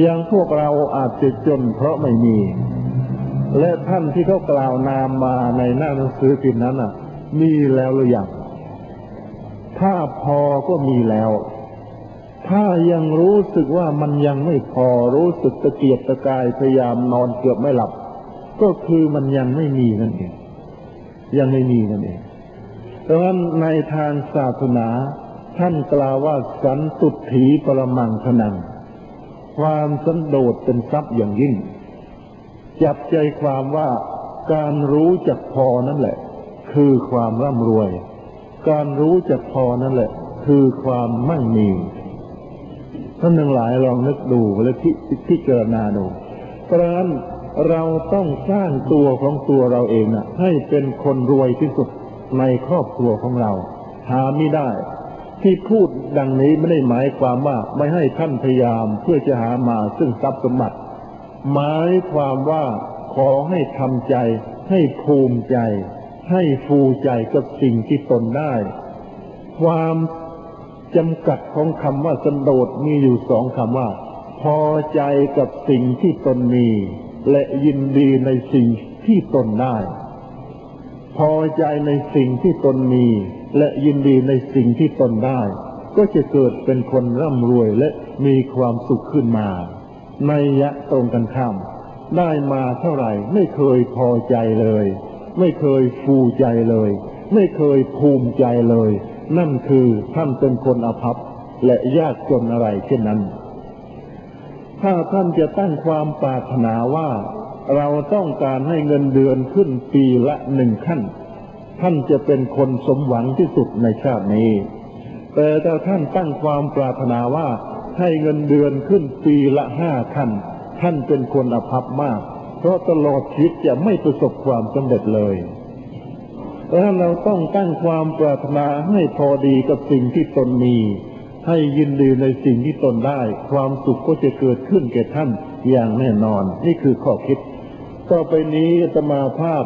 อย่างพวกเราอาจจะจนเพราะไม่มี และท่านที่เขากล่าวนามมาในหน้าหนังสือพิมพ์นั้นอะ มีแล้วหรือยังถ้าพอก็มีแล้ว ถ้ายังรู้สึกว่ามันยังไม่พอรู้สึกตะเกียกตะกายพยายามนอนเกือบไม่หลับ ก็คือมันยังไม่มีนั่นเอง ยังไม่มีนั่นเองดังนั้นในทางศาสนา ท่านกล่าวว่าสันตุถีปรมังขนัง ความสันโดษเป็นทรัพย์อย่างยิ่ง จับใจความว่าการรู้จักพอนั่นแหละ คือความร่ำรวย การรู้จักพอนั่นแหละ คือความมั่งมีท่านทั้งหลายลองนึกดูและที่เจรณาดูเพราะฉะนั้นเราต้องสร้างตัวของตัวเราเองนะให้เป็นคนรวยที่สุดในครอบครัวของเรา หาไม่ได้ ที่พูดดังนี้ไม่ได้หมายความว่าไม่ให้ท่านพยายามเพื่อจะหามาซึ่งทรัพย์สมบัติ หมายความว่าขอให้ทำใจ ให้ภูมิใจ ให้ฟูใจกับสิ่งที่ตนได้ ความจำกัดของคำว่าสันโดษมีอยู่สองคำว่า พอใจกับสิ่งที่ตนมี และยินดีในสิ่งที่ตนได้ พอใจในสิ่งที่ตนมี และยินดีในสิ่งที่ตนได้ ก็จะเกิดเป็นคนร่ำรวยและมีความสุขขึ้นมาในยะตรงกันข้ามได้มาเท่าไหร่ไม่เคยพอใจเลย ไม่เคยฟูใจเลย ไม่เคยภูมิใจเลย นั่นคือท่านเป็นคนอภัพและยากจนอะไรเช่นนั้น ถ้าท่านจะตั้งความปรารถนาว่า เราต้องการให้เงินเดือนขึ้นปีละหนึ่งขั้น ท่านจะเป็นคนสมหวังที่สุดในชาตินี้ แต่ถ้าท่านตั้งความปรารถนาว่าให้เงินเดือนขึ้นปีละห้าขั้น ท่านเป็นคนอภัพมาก เพราะตลอดชีวิตจะไม่ประสบความสำเร็จเลยถ้าเราต้องตั้งความปรารถนาให้พอดีกับสิ่งที่ตนมี ให้ยินดีในสิ่งที่ตนได้ ความสุขก็จะเกิดขึ้นแก่ท่านอย่างแน่นอน นี่คือข้อคิด ต่อไปนี้ตมาภาพ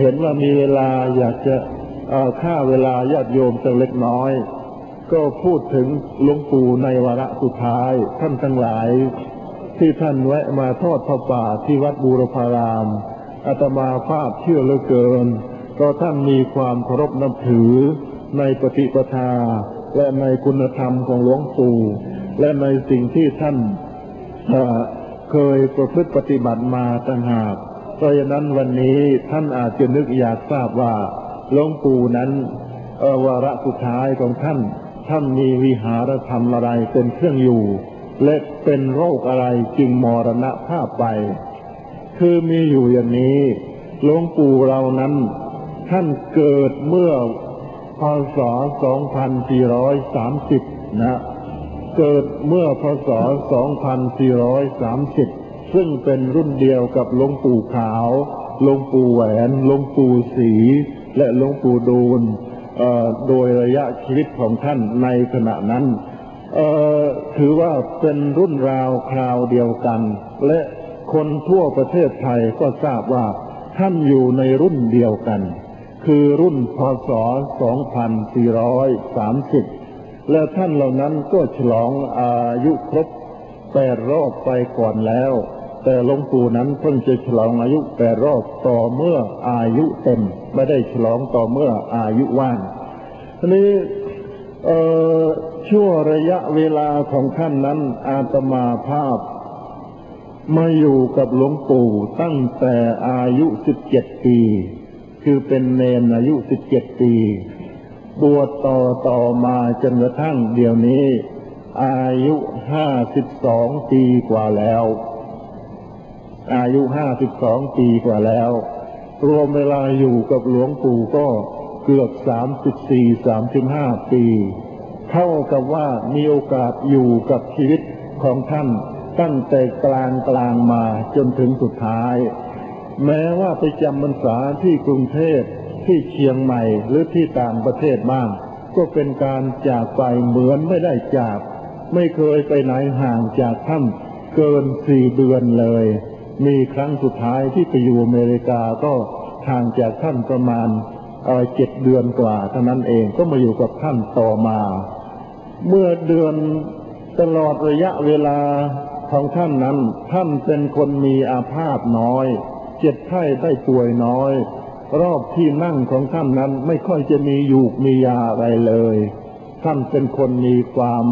เห็นว่ามีเวลาอยากจะฆ่าเวลาญาติโยมสักเล็กน้อย ก็พูดถึงหลวงปู่ในวาระสุดท้าย ท่านทั้งหลาย ที่ท่านแวะมาทอดพระป่าที่วัดบูรพารามอาตมาภาพเชื่อเหลือเกินก็ท่านมีความเคารพนับถือในปฏิปทา และในคุณธรรมของหลวงปู่และในสิ่งที่ท่านเคยประพฤติปฏิบัติมาต่างหาก เพราะฉะนั้นวันนี้ท่านอาจจะนึกอยากทราบว่าหลวงปู่นั้นวาระสุดท้ายของท่าน ท่านมีวิหารธรรมอะไรเป็นเครื่องอยู่ และเป็นโรคอะไรจึงมรณะภาพไป คือมีอยู่อย่างนี้หลวงปู่เรานั้น ท่านเกิดเมื่อพศ 2430 นะ เกิดเมื่อพศ 2430 ซึ่งเป็นรุ่นเดียวกับหลวงปู่ขาวหลวงปู่แหวนหลวงปู่สีและหลวงปู่ดูลโดยระยะชีวิตของท่านในขณะนั้นถือว่าเป็นรุ่นราวคราวเดียวกัน และคนทั่วประเทศไทยก็ทราบว่าท่านอยู่ในรุ่นเดียวกัน คือรุ่นพศ 2430 และท่านเหล่านั้นก็ฉลองอายุครบแปดรอบไปก่อนแล้ว แต่หลวงปู่นั้นเพิ่งจะฉลองอายุแปดรอบต่อเมื่ออายุเต็ม ไม่ได้ฉลองต่อเมื่ออายุว่างทีนี้ชั่วระยะเวลาของท่านนั้นอาตมาภาพมาอยู่กับหลวงปู่ตั้งแต่อายุสิบเจ็ดปี คือเป็นเนนอายุสิบเจ็ดปี บวชต่อต่อมาจนกระทั่งเดี๋ยวนี้ อายุห้าสิบสองปีกว่าแล้ว อายุห้าสิบสองปีกว่าแล้ว รวมเวลาอยู่กับหลวงปู่ก็เกือบสามสิบสี่สามสิบห้าปี เท่ากับว่ามีโอกาสอยู่กับชีวิตของท่านตั้งแต่กลางกลางมาจนถึงสุดท้าย แม้ว่าไปจำพรรษาที่กรุงเทพที่เชียงใหม่หรือที่ต่างประเทศบ้าง ก็เป็นการจากไปเหมือนไม่ได้จาก ไม่เคยไปไหนห่างจากท่านเกินสี่เดือนเลย มีครั้งสุดท้ายที่ไปอยู่อเมริกาก็ห่างจากท่านประมาณเจ็ดเดือนกว่าเท่านั้นเองก็มาอยู่กับท่านต่อมา เมื่อเดือนตลอดระยะเวลาของท่านนั้น ท่านเป็นคนมีอาภาพน้อย เจ็บไข้ได้ป่วยน้อย รอบที่นั่งของท่านนั้นไม่ค่อยจะมียูกมียาอะไรเลย ท่านเป็นคนมีความ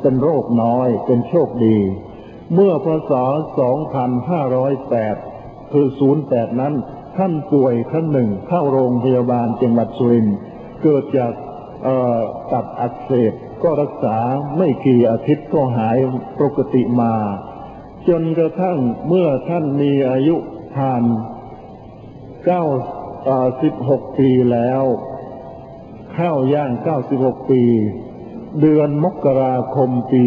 เป็นโรคน้อย เป็นโชคดี เมื่อพศ 2508 คือ 08 นั้น ท่านป่วยครั้งหนึ่งเข้าโรงพยาบาลจังหวัดสุรินทร์เกิดจากตับอักเสบก็รักษาไม่กี่อาทิตย์ก็หายปกติมา จนกระทั่งเมื่อท่านมีอายุผ่านเก้าสิบหกปีแล้ว เข้าย่างเก้าสิบหกปี เดือนมกราคมปี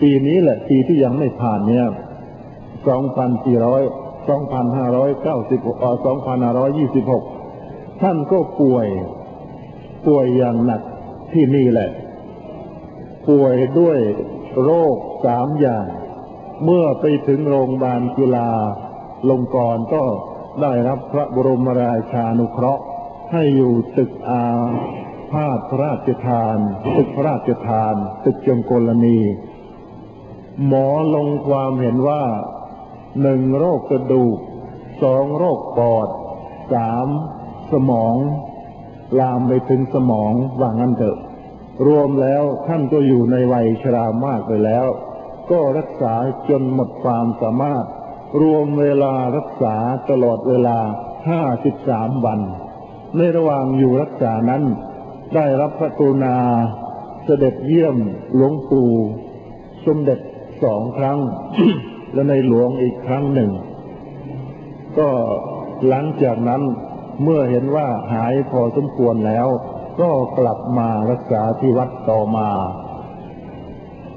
ปีนี้แหละ ปีที่ยังไม่ผ่านเนี่ยสองพันสี่ร้อยสองพันห้าร้อยเก้าสิบสองพันห้าร้อยยี่สิบหกท่านก็ป่วย ป่วยอย่างหนักที่นี่แหละ ป่วยด้วยโรคสามอย่าง เมื่อไปถึงโรงพยาบาลจุฬาลงกรณ์ก็ได้รับพระบรมราชานุเคราะห์ ให้อยู่ตึกอาพาธพระราชทาน ตึกพระราชทาน ตึกจงกรณี หมอลงความเห็นว่าหนึ่งโรคกระดูกสองโรคปอดสามสมอง ลามไปถึงสมองว่างั้นเถอะ รวมแล้วท่านก็อยู่ในวัยชรามากไปแล้ว ก็รักษาจนหมดความสามารถ รวมเวลารักษาตลอดเวลาห้าสิบสามวัน ในระหว่างอยู่รักษานั้น ได้รับพระกรุณา เสด็จเยี่ยมหลวงปู่สมเด็จ สองครั้ง และในหลวงอีกครั้งหนึ่ง ก็หลังจากนั้นเมื่อเห็นว่าหายพอสมควรแล้ว ก็กลับมารักษาที่วัดต่อมา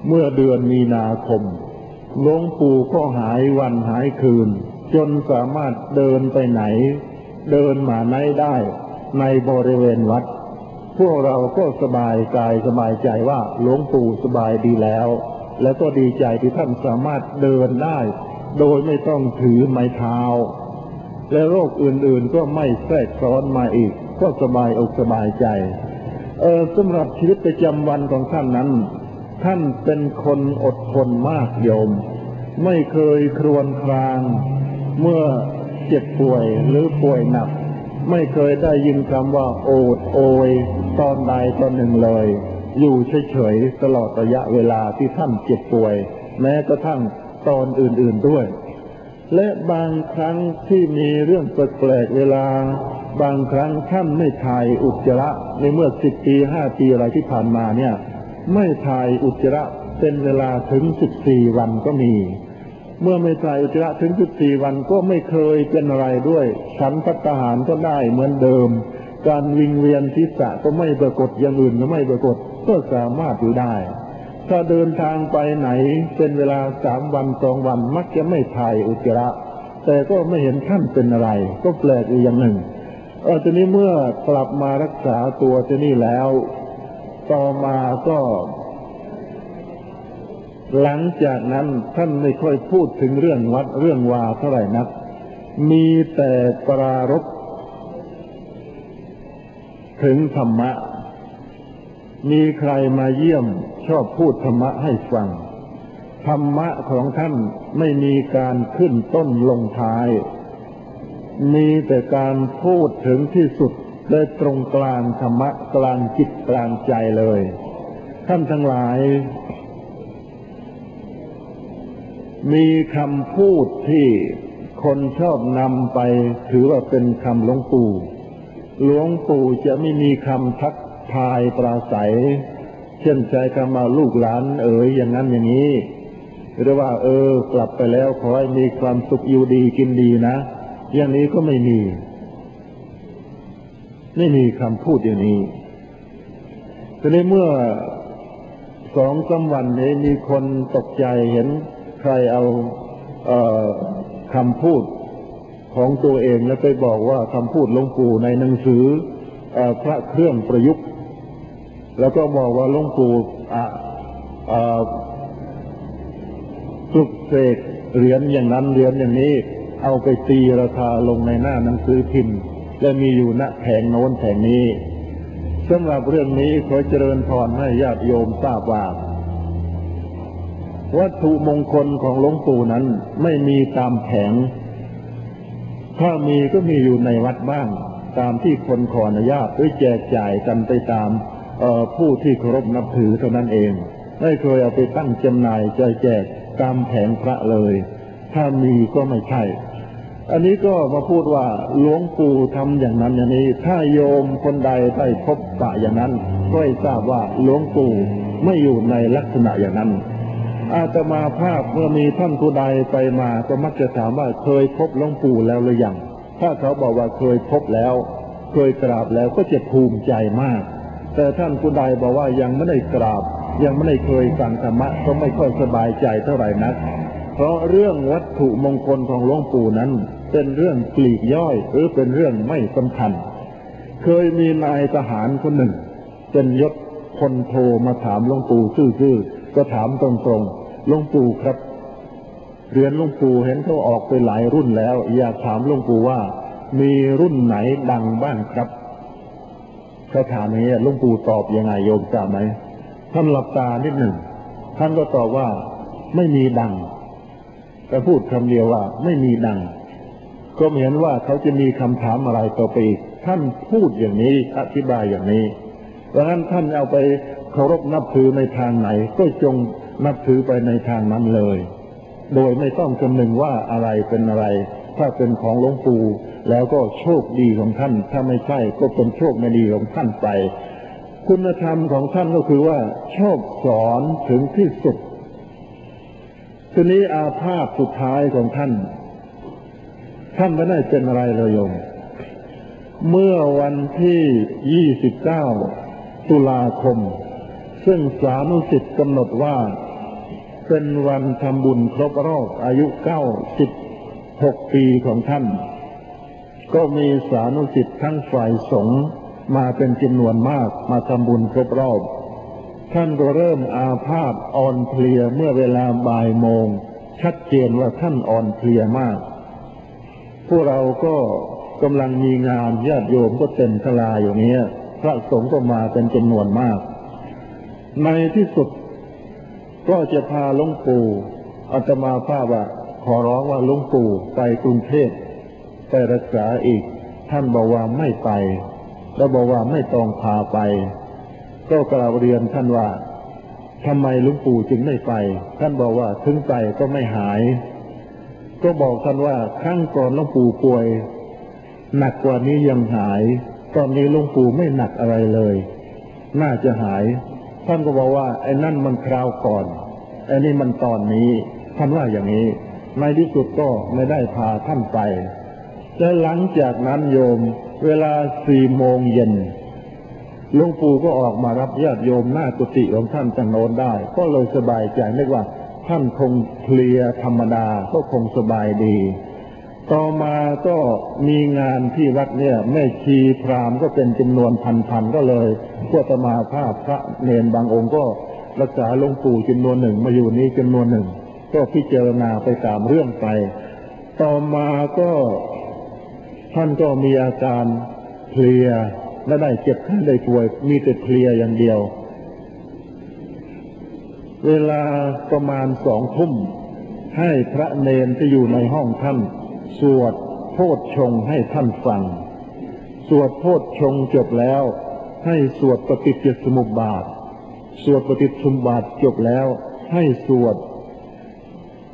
เมื่อเดือนมีนาคมหลวงปู่ก็หายวันหายคืน จนสามารถเดินไปไหน เดินมาไหนได้ในบริเวณวัด พวกเราก็สบายกายสบายใจว่าหลวงปู่สบายดีแล้ว แล้วก็ดีใจที่ท่านสามารถเดินได้ โดยไม่ต้องถือไม้เท้า และโรคอื่นๆก็ไม่แทรกซ้อนมาอีก ก็สบายอกสบายใจ เออสำหรับชีวิตประจำวันของท่านนั้น ท่านเป็นคนอดทนมากโยม ไม่เคยครวนคราง เมื่อเจ็บป่วยหรือป่วยหนัก ไม่เคยได้ยินคำว่าโอดโอยตอนใดตอนหนึ่งเลย อยู่เฉยๆตลอดระยะเวลาที่ท่านเจ็บป่วย แม้กระทั่งตอนอื่นๆด้วย และบางครั้งที่มีเรื่องแปลกๆเวลา บางครั้งท่านไม่ถ่ายอุจจาระในเมื่อสิบปีห้าปีอะไรที่ผ่านมาเนี่ย ไม่ถ่ายอุจจาระเป็นเวลาถึงสิบสี่วันก็มี เมื่อไม่ถ่ายอุจจาระถึงสิบสี่วันก็ไม่เคยเป็นอะไรด้วยฉันพัฒหารก็ได้เหมือนเดิม การวิงเวียนทิศะก็ไม่ปรากฏอย่างอื่นก็ไม่ปรากฏ ก็สามารถอยู่ได้ ถ้าเดินทางไปไหนเป็นเวลาสามวันสองวันมักจะไม่ถ่ายอุจจาระ แต่ก็ไม่เห็นท่านเป็นอะไร ก็แปลกอีกอย่างหนึ่งเออทีนี้เมื่อกลับมารักษาตัวที่นี่แล้ว ต่อมาก็ หลังจากนั้นท่านไม่ค่อยพูดถึงเรื่องวัดเรื่องวาเท่าไหร่นัก มีแต่ปรารบถึงธรรมะ มีใครมาเยี่ยมชอบพูดธรรมะให้ฟัง ธรรมะของท่านไม่มีการขึ้นต้นลงท้าย มีแต่การพูดถึงที่สุดและตรงกลางธรรมะกลางจิตกลางใจเลย ท่านทั้งหลาย มีคำพูดที่คนชอบนำไปถือว่าเป็นคำหลวงปู่ หลวงปู่จะไม่มีคำทัก ทายปราศัย เช่นใจคำมาลูกหลาน เอ๋ยอย่างนั้นอย่างนี้ หรือว่า เออ กลับไปแล้วขอให้มีความสุขอยู่ดีกินดีนะ อย่างนี้ก็ไม่มี ไม่มีคำพูดอย่างนี้ทีนี้เมื่อสองสาวันนี้มีคนตกใจเห็นใครเอาเออคำพูดของตัวเองแล้วไปบอกว่าคำพูดหลวงปู่ในหนังสือพระเครื่องประยุกต์ แล้วก็บอกว่าหลวงปู่ปลุกเสกเหรียญอย่างนั้นเหรียญอย่างนี้ เอาไปตีราคาลงในหน้าหนังสือพิมพ์ และมีอยู่ณแผงโน้นแผงนี้สำหรับเรื่องนี้ขอเจริญพรให้ญาติโยมทราบว่าวัตถุมงคลของหลวงปู่นั้นไม่มีตามแผง ถ้ามีก็มีอยู่ในวัดบ้าง ตามที่คนขออนุญาตหรือแจกจ่ายกันไปตาม ผู้ที่เคารพนับถือเท่านั้นเอง ไม่เคยเอาไปตั้งจำหน่ายใจแจกตามแผงพระเลย ถ้ามีก็ไม่ใช่ อันนี้ก็มาพูดว่าหลวงปู่ทำอย่างนั้นอย่างนี้ ถ้าโยมคนใดได้พบปะอย่างนั้น ก็ให้ทราบว่าหลวงปู่ไม่อยู่ในลักษณะอย่างนั้นอาตมาภาพเมื่อมีท่านผู้ใดไปมาก็มักจะถามว่าเคยพบหลวงปู่แล้วหรือยัง ถ้าเขาบอกว่าเคยพบแล้ว เคยกราบแล้วก็จะภูมิใจมาก แต่ท่านผู้ใดบอกว่ายังไม่ได้กราบ ยังไม่ได้เคยฟังธรรมะก็ไม่ค่อยสบายใจเท่าไหร่นัก เพราะเรื่องวัตถุมงคลของหลวงปู่นั้น เป็นเรื่องปลีกย่อย หรือเป็นเรื่องไม่สำคัญ เคยมีนายทหารคนหนึ่ง เป็นยศคนโทมาถามหลวงปู่ซื่อๆก็ถามตรงๆหลวงปู่ครับเรียนหลวงปู่เห็นเขาออกไปหลายรุ่นแล้ว อยากถามหลวงปู่ว่า มีรุ่นไหนดังบ้างครับ เขาถามอย่างนี้ลวงปู่ตอบยังไงโยมทราบไหมท่านหลับตานิดหนึ่งท่านก็ตอบว่าไม่มีดังแต่พูดคำเดียวว่าไม่มีดัง ก็เหมือนว่าเขาจะมีคำถามอะไรต่อไปอีกท่านพูดอย่างนี้อธิบายอย่างนี้เพราะฉะนั้นท่านเอาไปเคารพนับถือในทางไหน ก็จงนับถือไปในทางนั้นเลย โดยไม่ต้องคำนึงว่าอะไรเป็นอะไร ถ้าเป็นของหลวงปู่ แล้วก็โชคดีของท่าน ถ้าไม่ใช่ก็เป็นโชคไม่ดีของท่านไป คุณธรรมของท่านก็คือว่า ชอบสอนถึงที่สุดทีนี้อาภาพสุดท้ายของท่าน ท่านไม่ได้เป็นอะไรเลยโยมเมื่อวันที่ 29 ตุลาคม ซึ่งสานุสิทธิ์กำหนดว่า เป็นวันทำบุญครบรอบอายุ 96 ปีของท่าน ก็มีสานุสิทธิ์ทั้งฝ่ายสงฆ์มาเป็นจำนวนมากมาทำบุญครบรอบ ท่านก็เริ่มอาพาธอ่อนเพลียเมื่อเวลาบ่ายโมง ชัดเจนว่าท่านอ่อนเพลียมาก พวกเราก็กำลังมีงานญาติโยมก็เต็มทลาอยู่นี้พระสงฆ์ก็มาเป็นจำนวนมาก ในที่สุดก็จะพาหลวงปู่อาตมาภาพว่าขอร้องว่าหลวงปู่ไปกรุงเทพ ไปรักษาอีก ท่านบอกว่าไม่ไปแล้วบอกว่าไม่ต้องพาไป ก็กล่าวเรียนท่านว่าทำไมลวงปู่จึงไม่ไป ท่านบอกว่าถึงไปก็ไม่หาย ก็บอกท่านว่าครั้งก่อนลวงปู่ป่วย หนักกว่านี้ยังหาย ตอนนี้ลวงปู่ไม่หนักอะไรเลย น่าจะหาย ท่านก็บอกว่าไอ้นั่นมันคราวก่อนไอ้นี่มันตอนนี้ท่านว่าอย่างนี้ในที่สุดก็ไม่ได้พาท่านไป และหลังจากนั้นโยม เวลาสี่โมงเย็นหลวงปู่ก็ออกมารับญาติโยมหน้ากุฏิของท่านจังโนนได้ ก็เลยสบายใจนึกว่า ท่านคงเคลียธรรมดาก็คงสบายดี ต่อมาก็มีงานที่วัดเนี่ย แม่ชีพรามก็เป็นจำนวนพันๆก็เลยพวกตมาภาพพระเนนบางองค์ก็รักษาหลวงปู่จำนวนหนึ่งมาอยู่นี้จำนวนหนึ่ง ก็พิจารณาไปตามเรื่องไป ต่อมาก็ ท่านก็มีอาการเพลียและได้เจ็บไข้ได้ป่วย มีแต่เพลียอย่างเดียว เวลาประมาณสองทุ่ม ให้พระเนนที่อยู่ในห้องท่าน สวดโพชฌงให้ท่านฟัง สวดโพชฌงจบแล้ว ให้สวดปฏิจจสมุปบาท สวดปฏิจจสมุปบาทจบแล้ว ให้สวด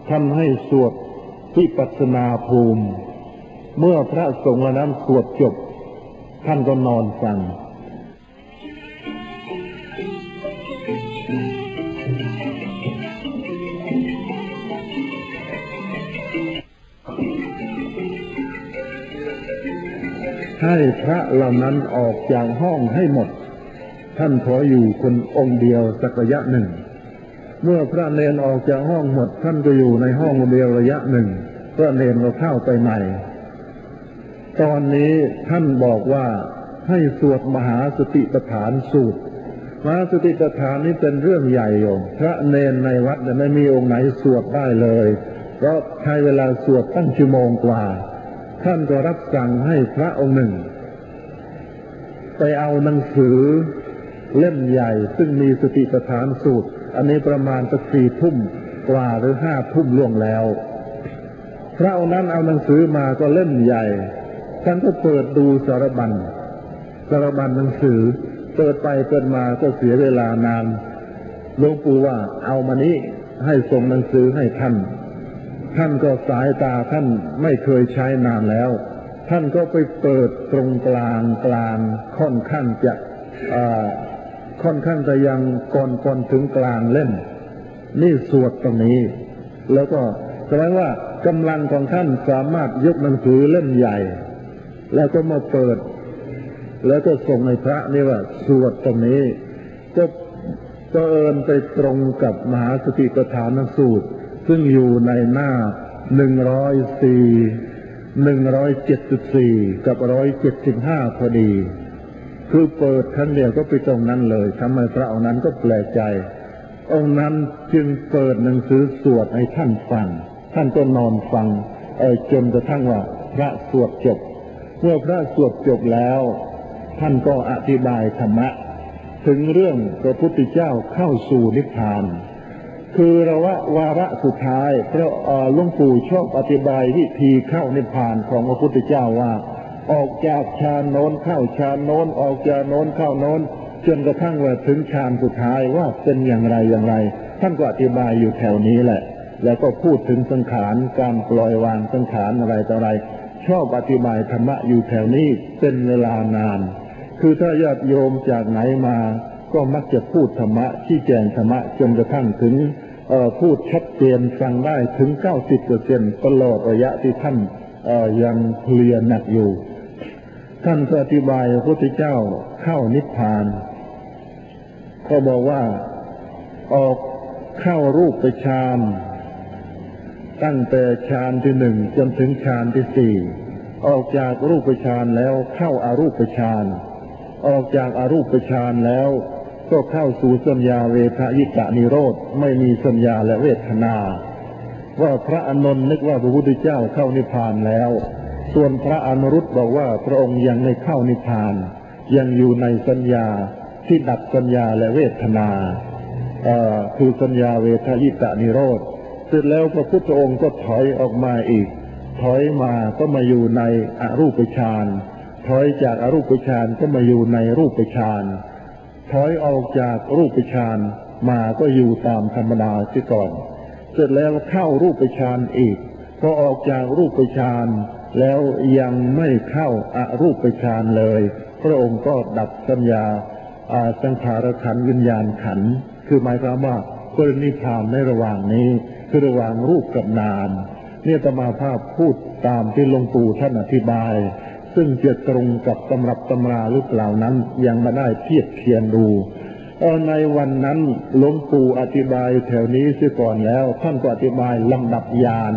ท่านให้สวดวิปัสนาภูมิ เมื่อพระสงฆ์นั้นสวดจบ ท่านก็นอนฟังให้พระเหล่านั้นออกจากห้องให้หมด ท่านขออยู่คนองค์เดียวสักระยะหนึ่ง เมื่อพระเนนออกจากห้องหมด ท่านก็อยู่ในห้องเดียวระยะหนึ่ง พระเนนก็เข้าไปใหม่ ตอนนี้ท่านบอกว่าให้สวดมหาสติปัฏฐานสูตร มหาสติปัฏฐานนี้เป็นเรื่องใหญ่โยมพระเนนในวัดเนี่ยไม่มีองค์ไหนสวดได้เลยเพราะใช้เวลาสวดตั้งชั่วโมงกว่า ท่านก็รับสั่งให้พระองค์หนึ่ง ไปเอาหนังสือเล่มใหญ่ ซึ่งมีสติปัฏฐานสูตร อันนี้ประมาณสักสี่ทุ่มกว่าหรือห้าทุ่มล่วงแล้ว พระองค์นั้นเอาหนังสือมาก็เล่มใหญ่ ท่านก็เปิดดูสารบัญสารบัญหนังสือ เปิดไปเปิดมาก็เสียเวลานานหลวงปู่ว่าเอามานี้ให้ส่งหนังสือให้ท่าน ท่านก็สายตาท่านไม่เคยใช้นานแล้ว ท่านก็ไปเปิดตรงกลางกลางค่อนข้างจะค่อนข้างจะยังก่อนก่อนถึงกลางเล่น นี่สวดตรงนี้ แล้วก็แสดงว่ากำลังของท่านสามารถยกหนังสือเล่มใหญ่ แล้วก็มาเปิด แล้วก็ส่งในพระนี่ว่า สวดตรงนี้ ก็ก็เอินไปตรงกับมหาสติปัฏฐานสูตร ซึ่งอยู่ในหน้าหนึ่งร้อยสี่หนึ่งร้อยเจ็ดสิบสี่กับร้อยเจ็ดสิบห้าพอดี คือเปิดครั้งเดียวก็ไปตรงนั้นเลยทำไมพระองค์นั้นก็แปลกใจ องค์นั้นจึงเปิดหนังสือสวดให้ท่านฟัง ท่านก็นอนฟังเออจนกระทั่งว่าพระสวดจบ มื่อพระสวดจบแล้ว ท่านก็อธิบายธรรมะ ถึงเรื่องพระพุทธเจ้าเข้าสู่นิพพาน คือระวะวาระสุดท้ายพระหลวงปู่ชอบอธิบายวิธีเข้านิพพานของพระพุทธเจ้าว่า ออกจากฌานโน้นเข้าฌานโน้นออกจากโน้นเข้าโน้นจนกระทั่งว่าถึงฌานสุดท้ายว่าเป็นอย่างไรอย่างไร ท่านก็อธิบายอยู่แถวนี้แหละ แล้วก็พูดถึงสังขารการปล่อยวางสังขารอะไรต่ออะไร ชอบอธิบายธรรมะอยู่แถวนี้เป็นเวลานาน คือถ้าญาติโยมจากไหนมา ก็มักจะพูดธรรมะที่แจงธรรมะจนกระทั่งถึงพูดชัดเจนฟังได้ถึงเก้าสิบเปอร์เซ็นตลอดระยะที่ท่านยังเรียนหนักอยู่ ท่านก็อธิบายพระพุทธเจ้าเข้านิพพานเขาบอกว่าออกเข้ารูปไปฌาน ตั้งแต่ฌานที่หนึ่งจนถึงฌานที่สี่ออกจากรูปฌานแล้วเข้าอารูปฌานออกจากอารูปฌานแล้ว ก็เข้าสู่สัญญาเวทยิกะนิโรธไม่มีสัญญาและเวทนา ว่าพระอนนท์นึกว่าพระพุทธเจ้าเข้านิพพานแล้ว ส่วนพระอนุรุตบอกว่าพระองค์ยังไม่เข้านิพพาน ยังอยู่ในสัญญาที่ดับสัญญาและเวทนาคือสัญญาเวทยิตานิโรธ เสร็จแล้วพระพุทธองค์ก็ถอยออกมาอีก ถอยมาก็มาอยู่ในอรูปฌานถอยจากอารูปฌานก็มาอยู่ในรูปฌานถอยออกจากรูปฌานมาก็อยู่ตามธรรมดาที่ก่อน เสร็จแล้วเข้ารูปฌานอีกพอออกจากรูปฌานแล้วยังไม่เข้าอารูปฌานเลย พระองค์ก็ดับสัญญาอาสังขารขันวิญญาณขัน คือหมายความว่าปรินิพานในระหว่างนี้ คือระหว่างรูปกับนามเนี่ยตมาภาพพูดตามที่หลวงปู่ท่านอธิบาย ซึ่งจะตรงกับตำรับตำราหรือเปล่านั้นยังมาได้เทียบเคียนดูในวันนั้นหลวงปู่อธิบายแถวนี้เสียก่อนแล้ว ท่านก็อธิบายลำดับยาน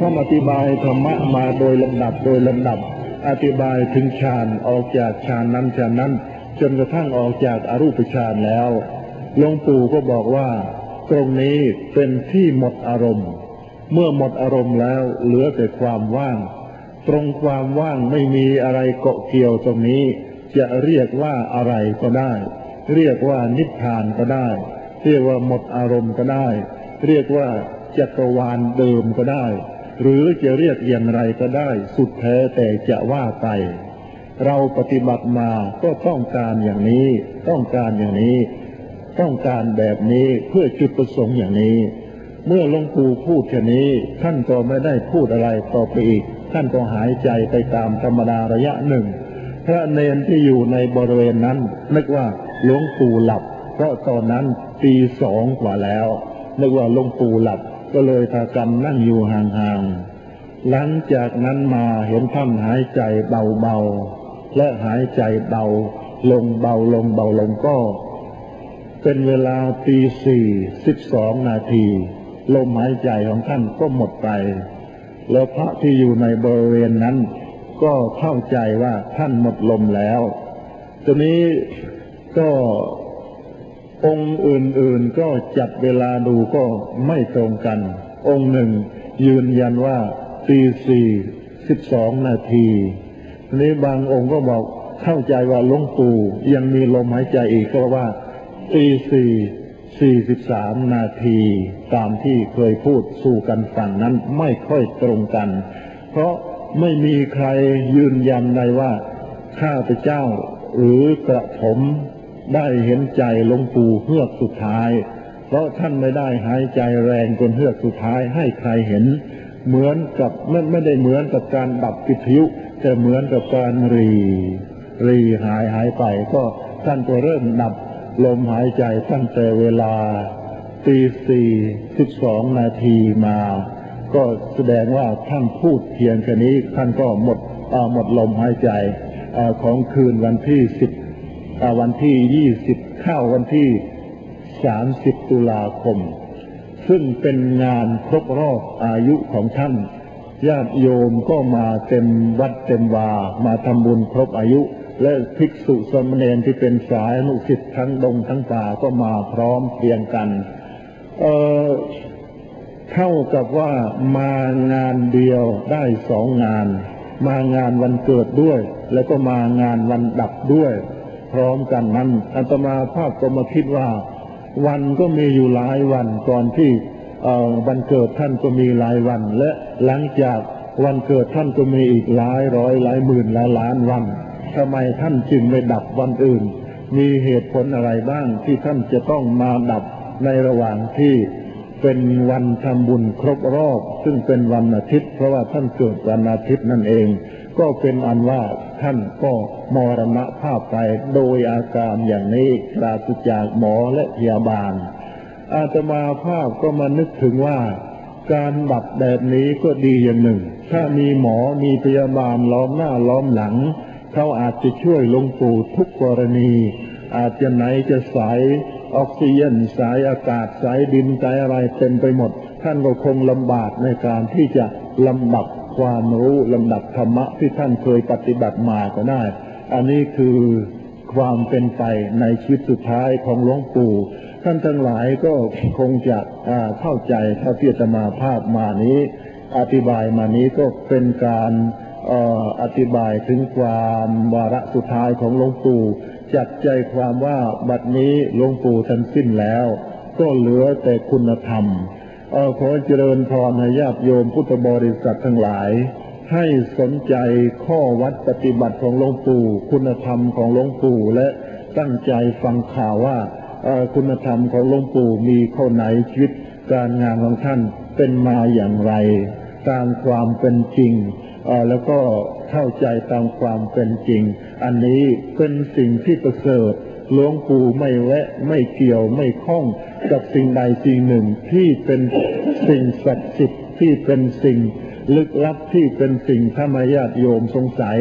ท่านอธิบายธรรมะมาโดยลำดับโดยลำดับ อธิบายถึงฌานออกจากฌานนั้นฌานนั้น จนกระทั่งออกจากอรูปฌานแล้วหลวงปู่ก็บอกว่า ตรงนี้เป็นที่หมดอารมณ์ เมื่อหมดอารมณ์แล้วเหลือแต่ความว่าง ตรงความว่างไม่มีอะไรเกาะเกี่ยวตรงนี้ จะเรียกว่าอะไรก็ได้ เรียกว่านิพพานก็ได้ เรียกว่าหมดอารมณ์ก็ได้ เรียกว่าจักรวาลเดิมก็ได้ หรือจะเรียกอย่างไรก็ได้ สุดแท้แต่จะว่าไป เราปฏิบัติมาก็ต้องการอย่างนี้ ต้องการอย่างนี้ ต้องการแบบนี้เพื่อจุดประสงค์อย่างนี้ เมื่อหลวงปู่พูดแค่นี้ ท่านก็ไม่ได้พูดอะไรต่อไปอีก ท่านก็หายใจไปตามธรรมดาระยะหนึ่ง พระเนนที่อยู่ในบริเวณนั้นนึกว่าหลวงปู่หลับ เพราะตอนนั้นตีสองกว่าแล้วนึกว่าหลวงปู่หลับ ก็เลยพากันนั่งอยู่ห่างๆ หลังจากนั้นมาเห็นท่านหายใจเบาๆ และหายใจเบาลงเบาลงเบาลงก็ เป็นเวลาตีสี่สิบสองนาที ลมหายใจของท่านก็หมดไป แล้วพระที่อยู่ในบริเวณนั้น ก็เข้าใจว่าท่านหมดลมแล้วทีนี้ก็ องค์อื่นๆก็จับเวลาดูก็ไม่ตรงกัน องค์หนึ่งยืนยันว่าตีสี่สิบสองนาทีนี้บางองค์ก็บอกเข้าใจว่าลงปู่ยังมีลมหายใจอีกก็ว่าตีสี่สี่สิบสามนาทีตามที่เคยพูดสู่กันฟังนั้นไม่ค่อยตรงกัน เพราะไม่มีใครยืนยันได้ว่าข้าพเจ้าหรือกระผม ได้เห็นใจหลวงปู่เฮือกสุดท้าย เพราะท่านไม่ได้หายใจแรงจนเฮือกสุดท้ายให้ใครเห็น เหมือนกับไม่ไม่ได้เหมือนกับการดับกิทยุแต่เหมือนกับการรี รีหายหายไป ก็ท่านก็เริ่มดับลมหายใจตั้งแต่เวลาตีสี่สิบสองนาทีมา ก็แสดงว่าท่านพูดเพียงแค่นี้ท่านก็หมดหมดลมหายใจอของคืนวันที่สิบ วันที่ยี่สิบเข้าวันที่สามสิบตุลาคม ซึ่งเป็นงานครบรอบอายุของท่านญาติโยมก็มาเต็มวัดเต็มวา มาทำบุญครบอายุ และภิกษุสมณเณรที่เป็นสายนุสิทธิ์ทั้งดงทั้งป่าก็มาพร้อมเพียงกันเเท่ากับว่ามางานเดียวได้สองงาน มางานวันเกิดด้วย แล้วก็มางานวันดับด้วย พร้อมกันนั้นอาตมาภาพก็มาคิดว่า วันก็มีอยู่หลายวันก่อนที่วันเกิดท่านก็มีหลายวัน และหลังจากวันเกิดท่านก็มีอีกหลายร้อยหลายหมื่นหลายล้านวันทำไมท่านจึงไม่ดับวันอื่น มีเหตุผลอะไรบ้างที่ท่านจะต้องมาดับในระหว่างที่เป็นวันทำบุญครบรอบ ซึ่งเป็นวันอาทิตย์ เพราะว่าท่านเกิดวันอาทิตย์นั่นเอง ก็เป็นอันว่าท่านก็มรณภาพไปโดยอาการอย่างนี้ปราศจากหมอและพยาบาล อาตมาภาพก็มานึกถึงว่า การดับแบบนี้ก็ดีอย่างหนึ่ง ถ้ามีหมอมีพยาบาลล้อมหน้าล้อมหลัง เขาอาจจะช่วยลงปู่ทุกกรณี อาจจะไหนจะสายออกซิเจนสายอากาศสายดินสายอะไรเต็มไปหมด ท่านก็คงลำบากในการที่จะลำดับ ความรู้ลำดับธรรมะที่ท่านเคยปฏิบัติมาก็ได้ อันนี้คือความเป็นไปในชีวิตสุดท้ายของหลวงปู่ ท่านทั้งหลายก็คงจะเข้าใจเท่าที่จะมาภาพมานี้ อธิบายมานี้ก็เป็นการอธิบายถึงความวาระสุดท้ายของหลวงปู่จัดใจความว่าบัดนี้หลวงปู่ท่านสิ้นแล้ว ก็เหลือแต่คุณธรรม อขอเจริญพรให้ญาติโยมพุทธบริษัททั้งหลาย ให้สนใจข้อวัดปฏิบัติของหลวงปู่ คุณธรรมของหลวงปู่และตั้งใจฟังข่าวว่าคุณธรรมของหลวงปู่มีข้อไหนชีวิตการงานของท่านเป็นมาอย่างไร ตามความเป็นจริงแล้วก็เข้าใจตามความเป็นจริง อันนี้เป็นสิ่งที่ประเสริฐ หลวงปู่ไม่แวะไม่เกี่ยวไม่คล้องกับสิ่งใดสิ่งหนึ่งที่เป็นสิ่งศักดิ์สิทธิ์ที่เป็นสิ่งลึกลับที่เป็นสิ่งธรรมญาติโยมสงสัย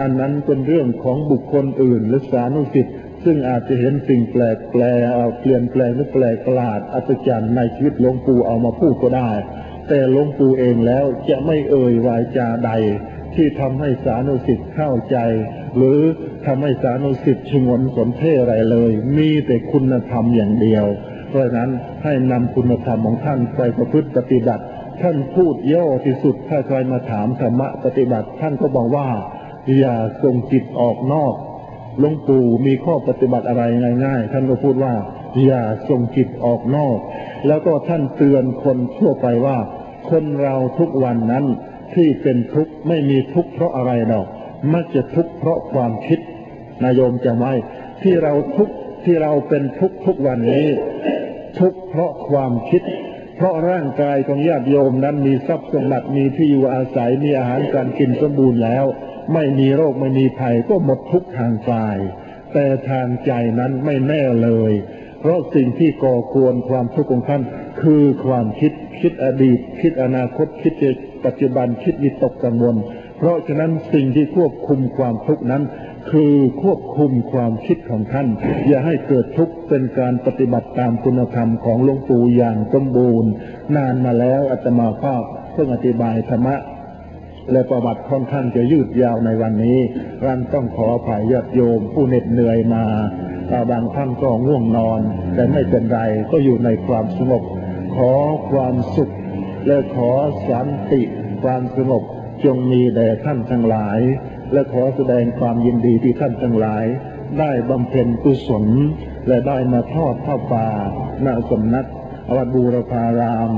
อันนั้นเป็นเรื่องของบุคคลอื่นหรือสานุสิทธิ์ซึ่งอาจจะเห็นสิ่งแปลกแปลเปลี่ยนแปลงหรือแปลกประหลาดอัศจรรย์ในชีวิตหลวงปู่เอามาพูดก็ได้ แต่หลวงปู่เองแล้วจะไม่เอ่ยวายจาใด ที่ทำให้สานุสิทธิ์เข้าใจ หรือทำให้สานุสิทธิ์ชงนสนเทอะไรเลย มีแต่คุณธรรมอย่างเดียว เพราะนั้นให้นำคุณธรรมของท่านไปประพฤติปฏิบัติ ท่านพูดย่อที่สุดถ้าใครมาถามธรรมะปฏิบัติ ท่านก็บอกว่า อย่าส่งจิตออกนอกหลวงปู่มีข้อปฏิบัติอะไรง่าย ๆ ท่านก็พูดว่า อย่าส่งจิตออกนอก แล้วก็ท่านเตือนคนทั่วไปว่า คนเราทุกวันนั้น ที่เป็นทุกข์ไม่มีทุกข์เพราะอะไรดอกมักจะทุกข์เพราะความคิดนายโยมจะไม่ที่เราทุกข์ที่เราเป็นทุกข์ทุกวันนี้ ทุกข์เพราะความคิด เพราะร่างกายของญาติโยมนั้นมีทรัพย์สมบัติมีที่อยู่อาศัยมีอาหารการกินสมบูรณ์แล้ว ไม่มีโรคไม่มีภัยก็หมดทุกข์ทางกาย แต่ทางใจนั้นไม่แน่เลย เพราะสิ่งที่ก่อควรความทุกข์ของท่านคือความคิดคิดอดีต คิดอนาคตคิดปัจจุบันคิดวิตกกังวล เพราะฉะนั้นสิ่งที่ควบคุมความทุกข์นั้น คือควบคุมความคิดของท่าน อย่าให้เกิดทุกข์เป็นการปฏิบัติตามคุณธรรมของหลวงปู่อย่างสมบูรณ์ นานมาแล้วอาตมาภาพเพิ่งอธิบายธรรมะและประวัติค่อนข้างจะยืดยาวในวันนี้รันต้องขออภัยญาติโยมผู้เหน็ดเหนื่อยมา บางท่านก็ง่วงนอน แต่ไม่เป็นไรก็อยู่ในความสงบ ขอความสุข และขอสันติความสงบจงมีแด่ท่านทั้งหลาย และขอแสดงความยินดีที่ท่านทั้งหลาย ได้บำเพ็ญกุศล และได้มาทอดผ้าป่าณสำนักวัดบูรพาราม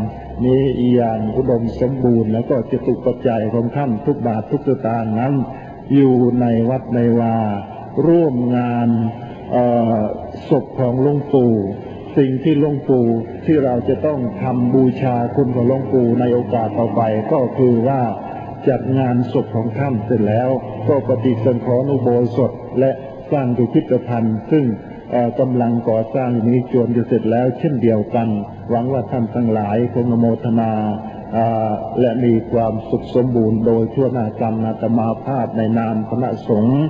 นี้อย่างอุดมสมบูรณ์ แล้วก็จะตุปัจจัยของท่านทุกบาททุกสตางค์นั้น อยู่ในวัดในวา ร่วมงาน ศพของหลวงปู่ สิ่งที่หลวงปู่ที่เราจะต้องทำบูชาคุณของหลวงปู่ในโอกาสต่อไป ก็คือว่าจัดงานศพของท่านเสร็จแล้ว ก็ปฏิสังขรณ์อุโบสถและสร้างพิพิธภัณฑ์ ซึ่งกำลังก่อสร้างนี้จวนจะเสร็จแล้วเช่นเดียวกัน หวังว่าท่านทั้งหลายคงโมทนาและมีความสุขสมบูรณ์โดยทั่วหน้ากรรมนาตมาภาพในนามคณะสงฆ์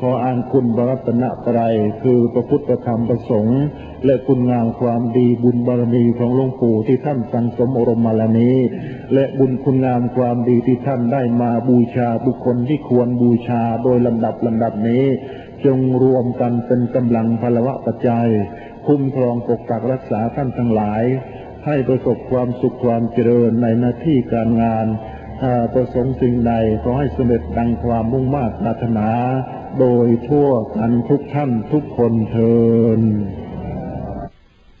ขออ้างคุณบรัตนตรัยคือพระพุทธธรรมประสงค์ และคุณงามความดีบุญบารมีของหลวงปู่ที่ท่านสังสมอรมมาลนี้ และบุญคุณงามความดีที่ท่านได้มาบูชาบุคคลที่ควรบูชาโดยลำดับลำดับนี้ จงรวมกันเป็นกำลังพลวะปัจจัย คุ้มครองปกปักรักษาท่านทั้งหลาย ให้ประสบความสุขความเจริญในหน้าที่การงานประสงค์สิ่งใดขอให้สำเร็จดังความมุ่งมา่ปรารถนา โดยทั่วกันทุกท่านทุกคนเทิน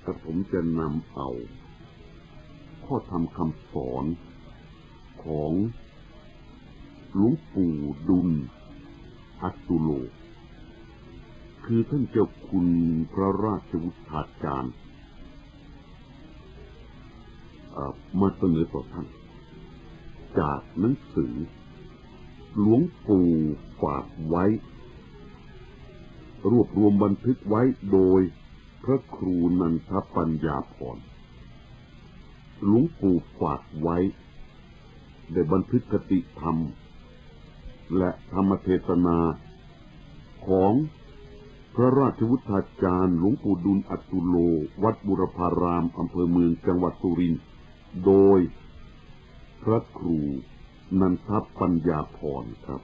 กระผมจะนำเอา ข้อธรรมคำสอนของหลวงปู่ดุลอัตุโล คือท่านเจ้าคุณพระราชวุฒาจารย์มาเสนอต่อท่าน จากหนังสือหลวงปู่ฝากไว้ รวบรวมบันทึกไว้โดยพระครูนันทปัญญาพรหลวงปู่ฝากไว้ได้บันทึกกติธรรม และธรรมเทศนา ของพระราชวุฒาจารย์หลวงปู่ดุลอัตุโล วัดบุรพารามอำเภอเมืองจังหวัดสุรินทร์โดยพระครูนันทปัญญาพรครับ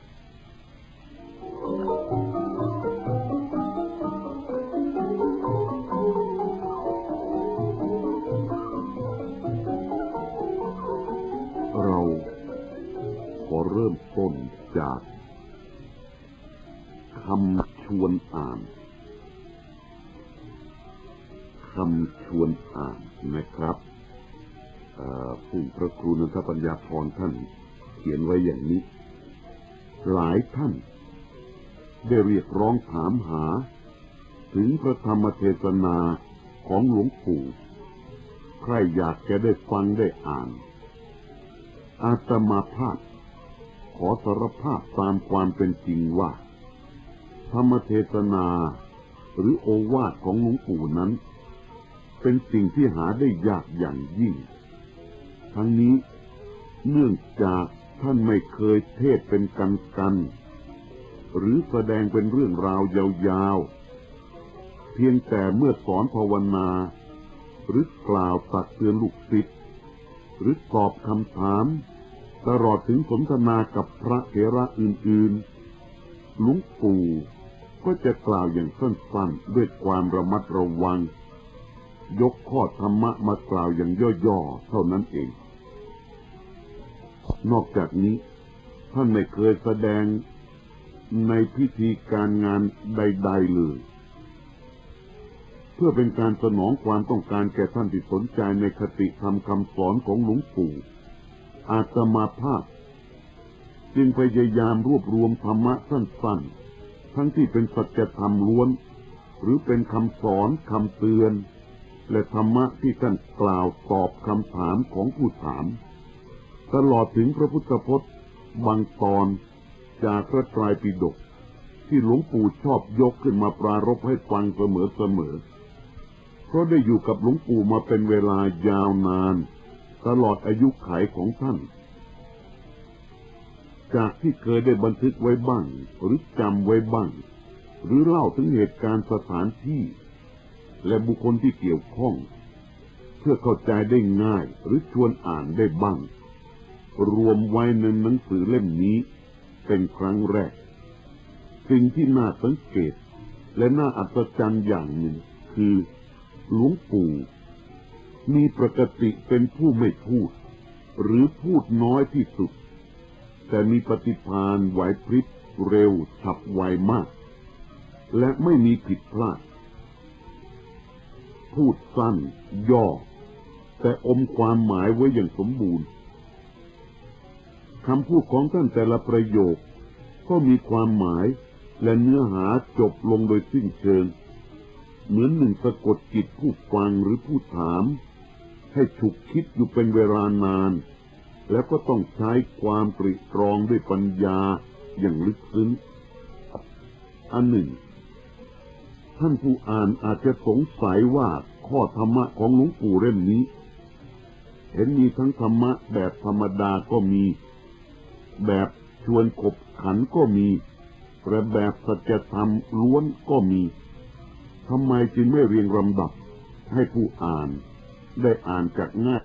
ครับซึ่งพระครูนันทปัญญาพรท่านเขียนไว้อย่างนี้ หลายท่าน ได้เรียกร้องถามหา ถึงพระธรรมเทศนาของหลวงปู่ ใครอยากจะได้ฟังได้อ่าน อาตมาภาพ ขอสารภาพตามความเป็นจริงว่า ธรรมเทศนาหรือโอวาทของหลวงปู่นั้น เป็นสิ่งที่หาได้ยากอย่างยิ่ง ทั้งนี้เนื่องจากท่านไม่เคยเทศเป็นกันกัน หรือแสดงเป็นเรื่องราวยาวๆ เพียงแต่เมื่อสอนภาวนา หรือกล่าวตักเตือนลูกศิษย์หรือตอบคำถาม ตลอดถึงสนทนากับพระเถระอื่นๆ หลวงปู่ก็จะกล่าวอย่างสั้นๆ ด้วยความระมัดระวัง ยกข้อธรรมะมากล่าวอย่างย่อๆ เท่านั้นเอง นอกจากนี้ ท่านไม่เคยแสดงในพิธีการงานใด ๆ เลย เพื่อเป็นการสนองความต้องการแก่ท่านที่สนใจในคติธรรมคำสอนของหลวงปู่อาตมาภาพ จึงพยายามรวบรวมธรรมะสั้นๆ ทั้งที่เป็นสัจธรรมล้วน หรือเป็นคำสอนคำเตือน และธรรมะที่ท่านกล่าวตอบคำถามของผู้ถาม ตลอดถึงพระพุทธพจน์บางตอนจากพระไตรปิฎกที่หลวงปู่ชอบยกขึ้นมาปรารบให้ฟังเสมอๆเพราะได้อยู่กับหลวงปู่มาเป็นเวลายาวนาน ตลอดอายุขัยของท่าน จากที่เคยได้บันทึกไว้บ้าง หรือจำไว้บ้าง หรือเล่าถึงเหตุการณ์สถานที่ และบุคคลที่เกี่ยวข้อง เพื่อเข้าใจได้ง่ายหรือชวนอ่านได้บ้าง รวมไว้ในหนังสือเล่มนี้เป็นครั้งแรก สิ่งที่น่าสังเกตและน่าอัศจรรย์อย่างหนึ่ง คือหลวงปู่มีปกติเป็นผู้ไม่พูด หรือพูดน้อยที่สุด แต่มีปฏิภาณไหวพริบเร็วฉับไวมาก และไม่มีผิดพลาด พูดสั้น ย่อ แต่อมความหมายไว้อย่างสมบูรณ์คำพูดของท่านแต่ละประโยค ก็มีความหมายและเนื้อหาจบลงโดยสิ้นเชิง เหมือนหนึ่งสะกดจิตผู้ฟังหรือผู้ถาม ให้ฉุกคิดอยู่เป็นเวลานาน แล้วก็ต้องใช้ความตริตรองด้วยปัญญาอย่างลึกซึ้ง อันหนึ่ง ท่านผู้อ่านอาจจะสงสัยว่าข้อธรรมะของหลวงปู่เล่มนี้ เห็นมีทั้งธรรมะแบบธรรมดาก็มี แบบชวนขบขันก็มีและแบบสัจธรรมล้วนก็มีทำไมจึงไม่เรียงลำดับให้ผู้อ่านได้อ่านจากง่าย